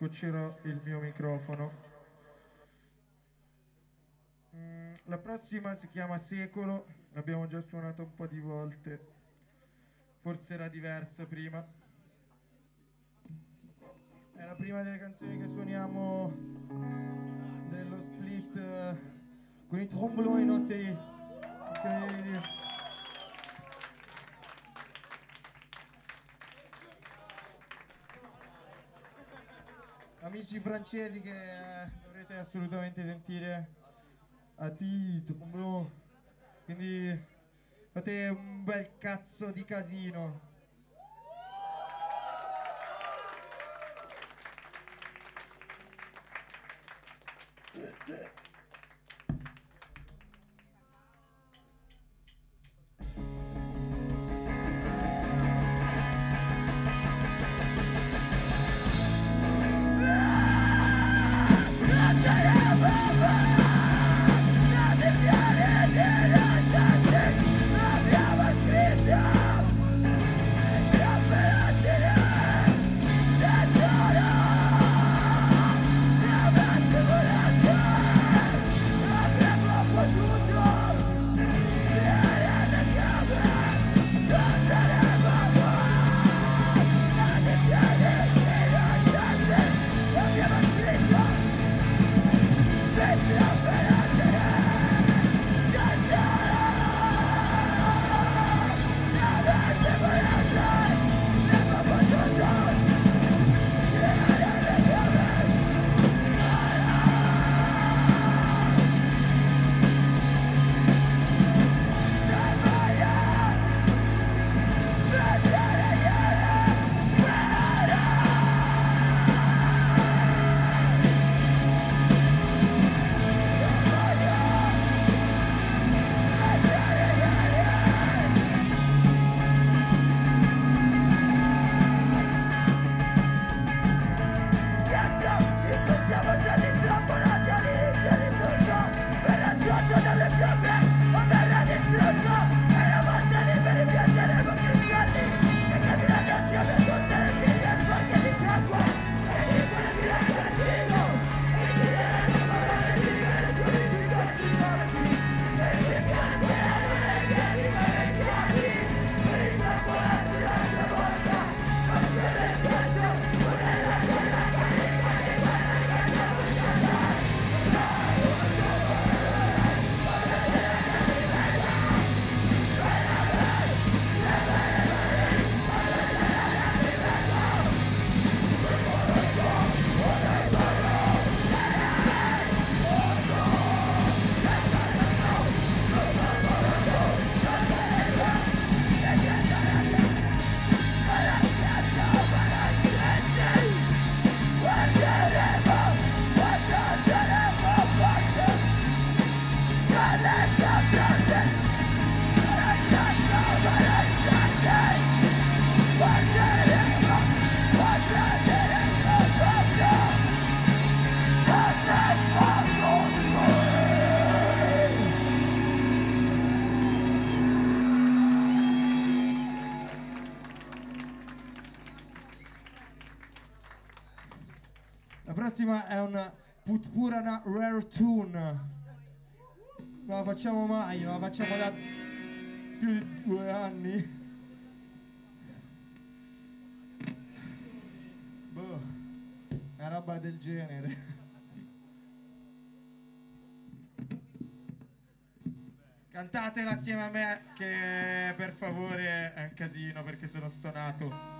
scoccerò il mio microfono. Mm, la prossima si chiama Secolo, l'abbiamo già suonata un po' di volte, forse era diversa prima. È la prima delle canzoni che suoniamo dello split eh, con i tromboloni nostri incredibili. Amici francesi che eh, dovrete assolutamente sentire a ti trombolone. Quindi fate un bel cazzo di casino. Una Putpurana Rare Tune. Non la facciamo mai, non la facciamo da più di due anni. Boh, una roba del genere. Cantatela assieme a me che per favore è un casino perché sono stonato.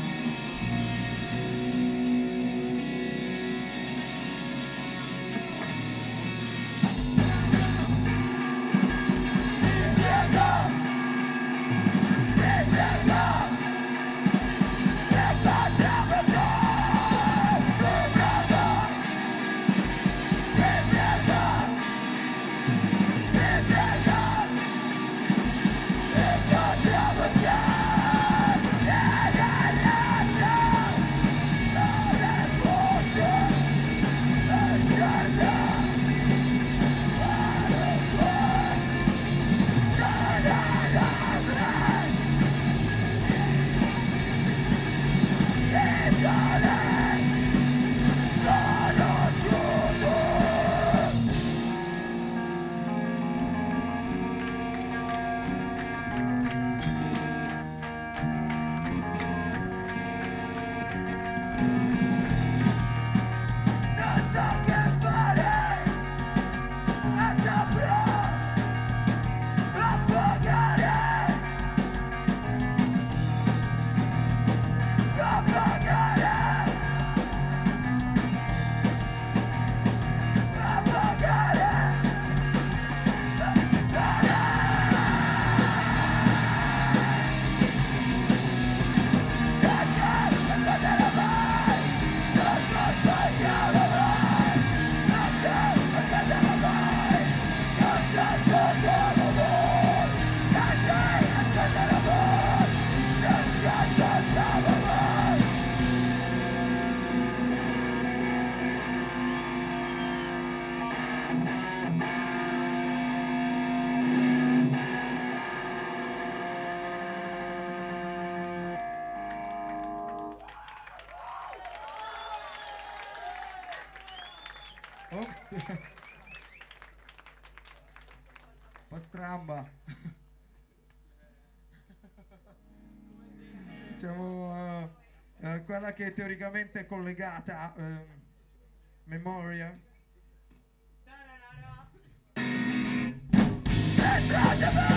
Yeah. Pastramba. diciamo, uh, uh, quella che teoricamente è collegata a uh, memoria. Entrate!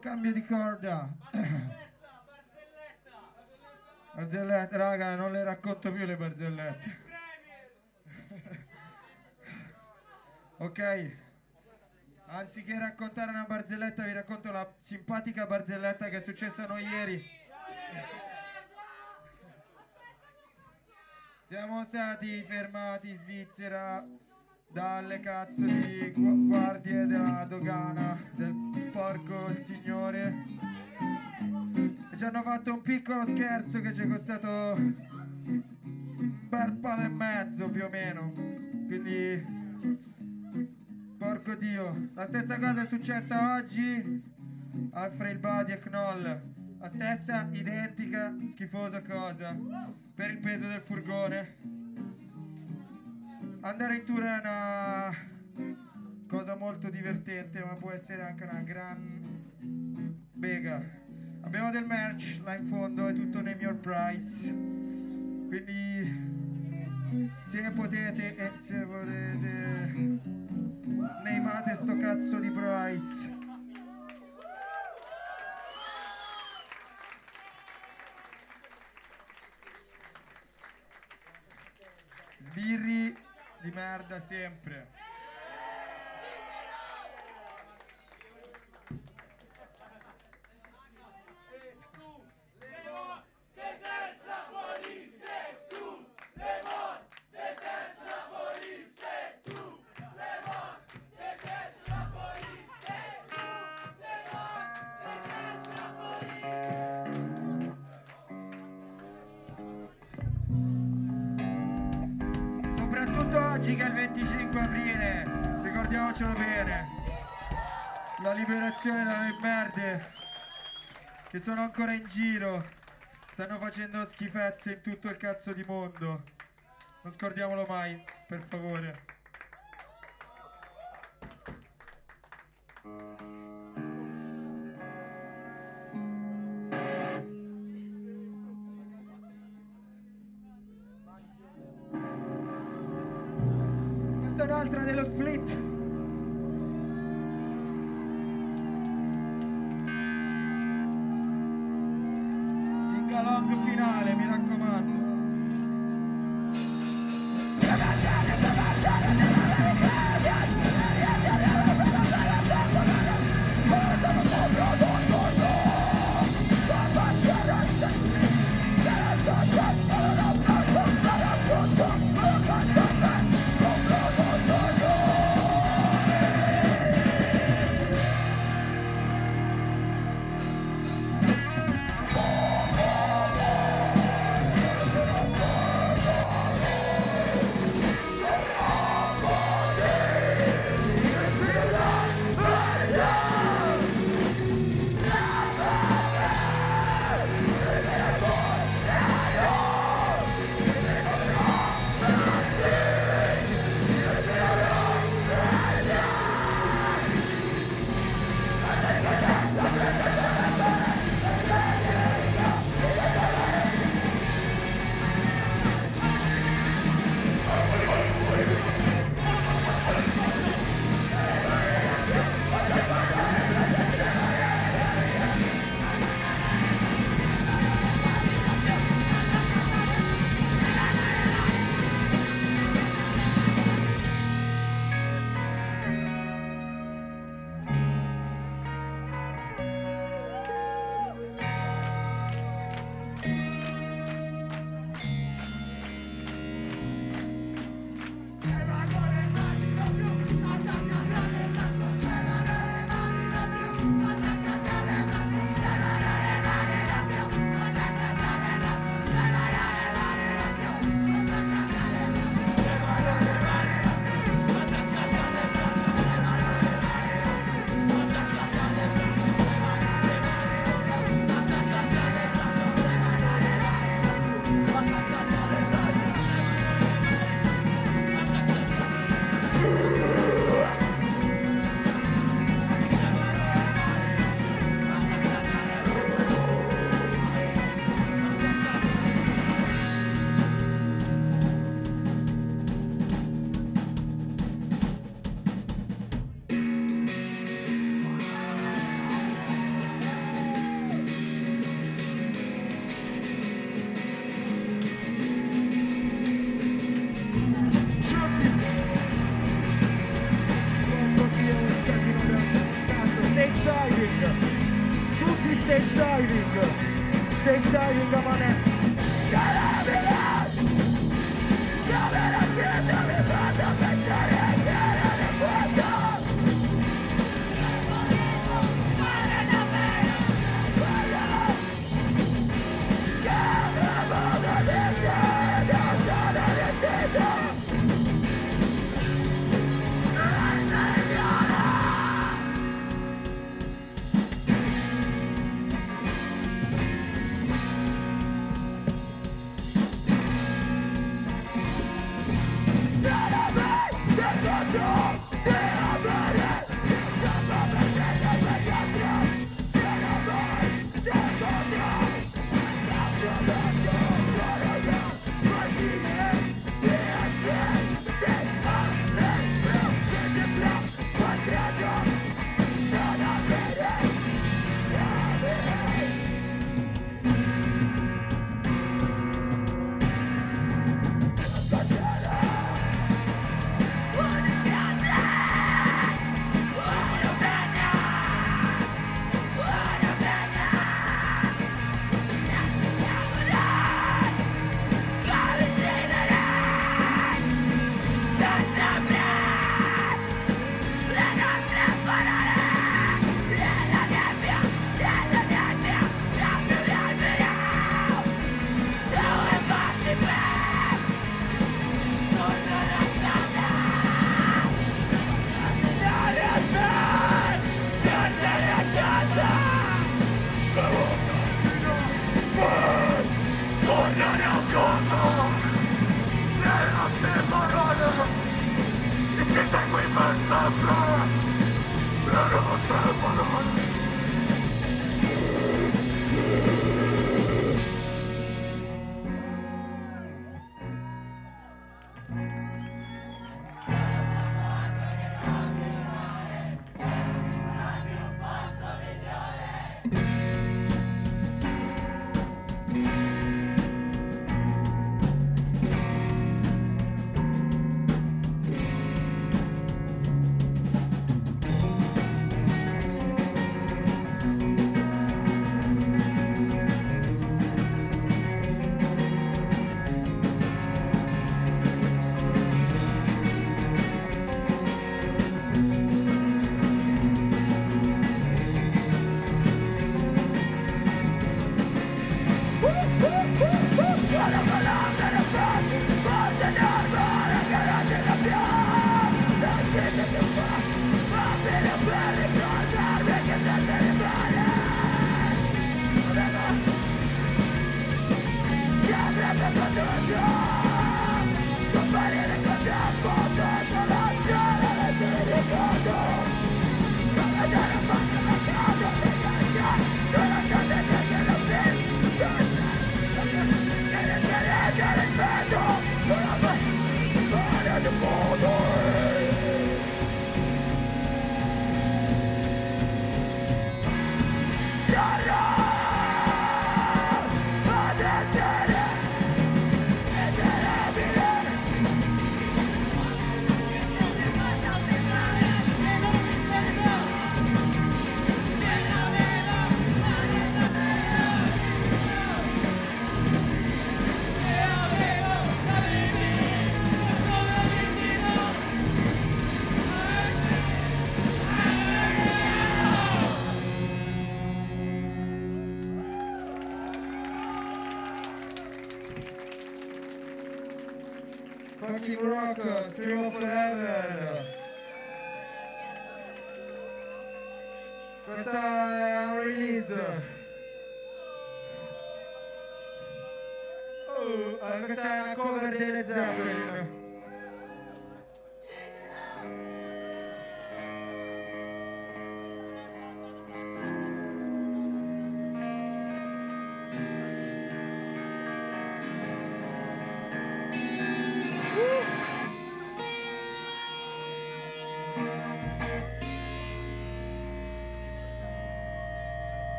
Cambio di corda. Barzellette, raga, non le racconto più le barzellette. ok. Anziché raccontare una barzelletta, vi racconto la simpatica barzelletta che è successa noi ieri. Siamo stati fermati in Svizzera dalle cazzo di gu- guardie della dogana del porco il signore. E ci hanno fatto un piccolo scherzo che ci è costato un bel palo e mezzo più o meno. Quindi porco dio la stessa cosa è successa oggi? A Frail Body e Knoll la stessa identica schifosa cosa per il peso del furgone. Andare in tour è una cosa molto divertente, ma può essere anche una gran bega. Abbiamo del merch là in fondo, è tutto name your price. Quindi se potete e se volete neimate sto cazzo di price. Sbirri di merda sempre. Liberazione dalle merde che sono ancora in giro, stanno facendo schifezze in tutto il cazzo di mondo. Non scordiamolo mai, per favore.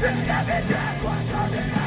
Give me every drink,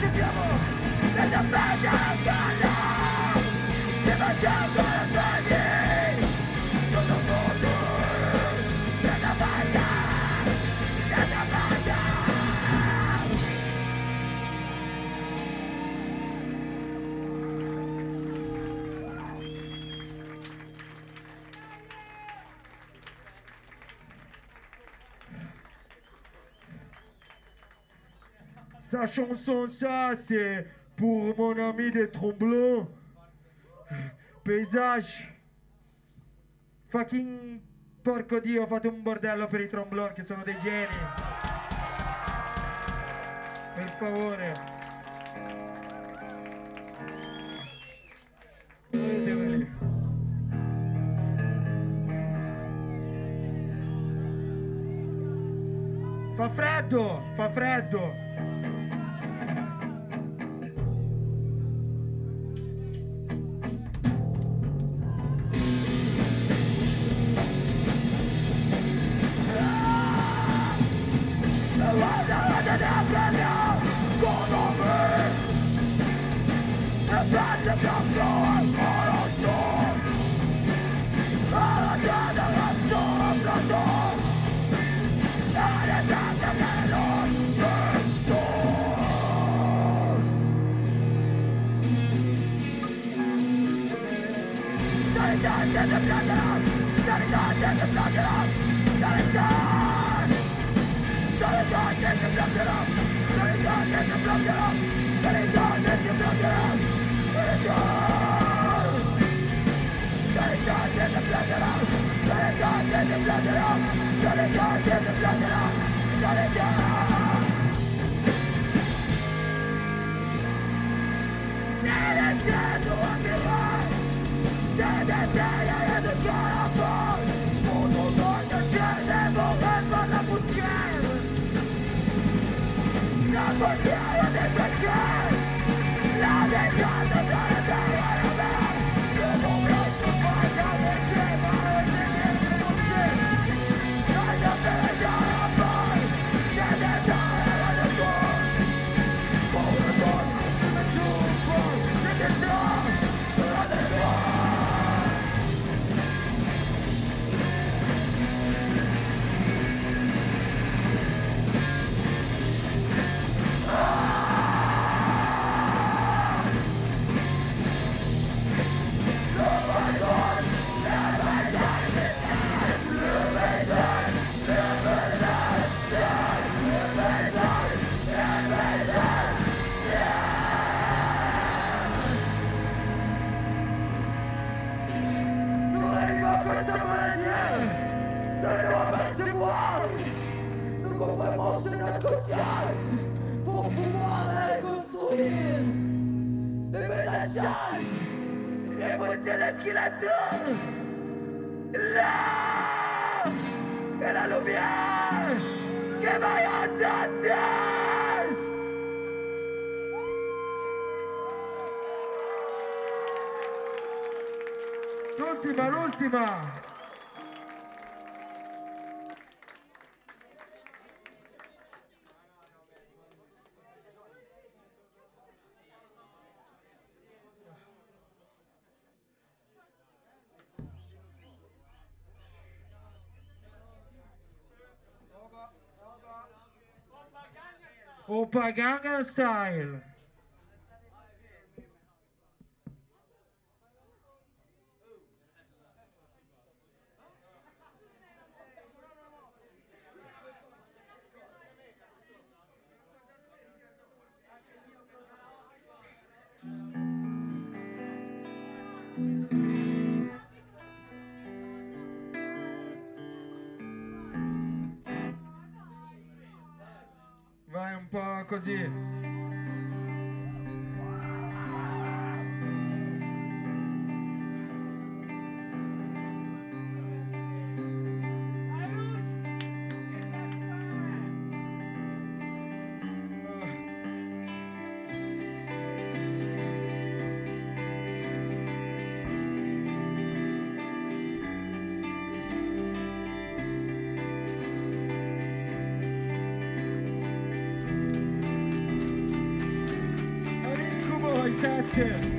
Let the desde pequeño, lleva tiempo. Sa chanson, ça, c'est pour mon ami des tromblons. Paesage. Fucking porco dio, fate un bordello per i tromblon che sono dei geni. Per favore. Fa freddo, fa freddo. Fuck yeah! L'ultima, l'ultima! Opa Gangnam Style. Un po' in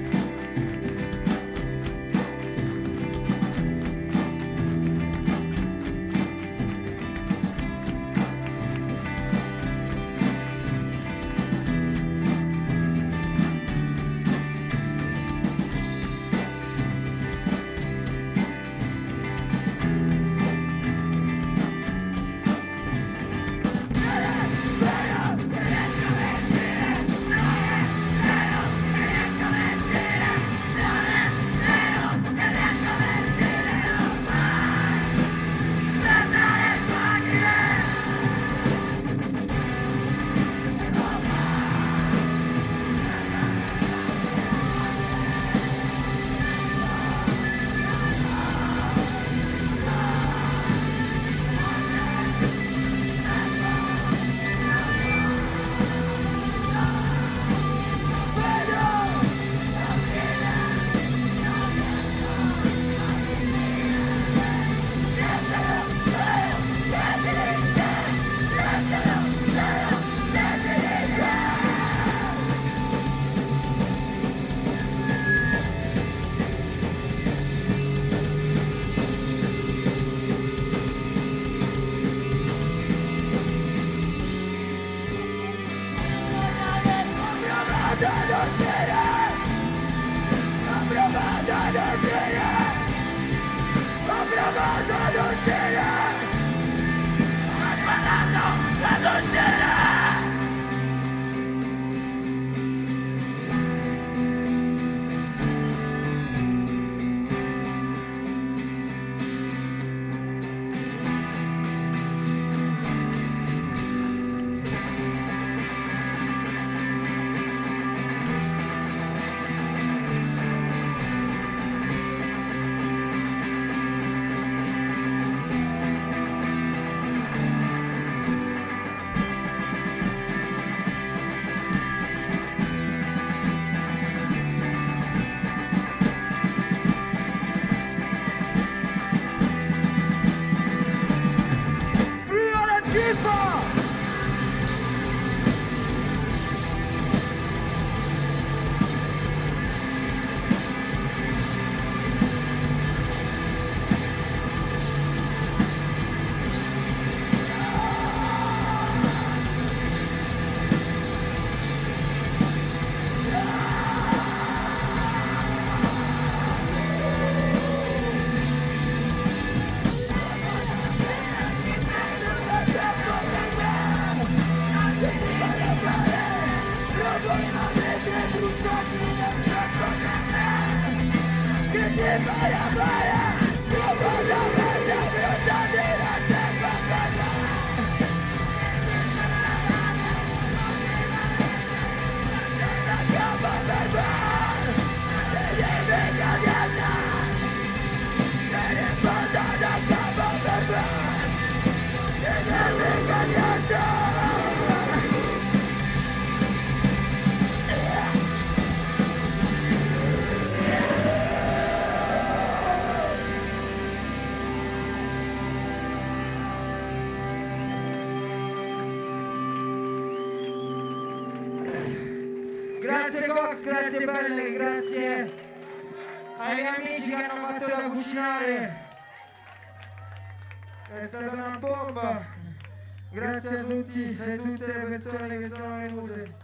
tutti e tutte le persone che sono venute.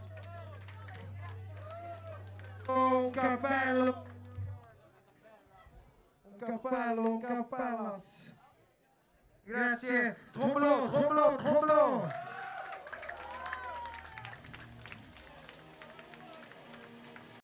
Oh, un cappello. Un cappello, un cappellas. Grazie. Tromblò, tromblò.